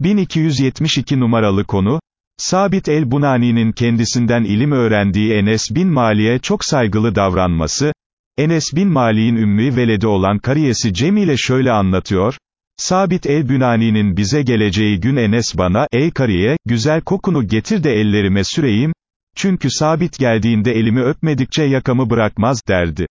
1272 numaralı konu, Sabit el-Bunani'nin kendisinden ilim öğrendiği Enes bin Mali'ye çok saygılı davranması, Enes bin Mali'nin ümmü veledi olan kariyesi Cemile şöyle anlatıyor, Sabit el-Bunani'nin bize geleceği gün Enes bana, ey kariye, güzel kokunu getir de ellerime süreyim, çünkü sabit geldiğinde elimi öpmedikçe yakamı bırakmaz, derdi.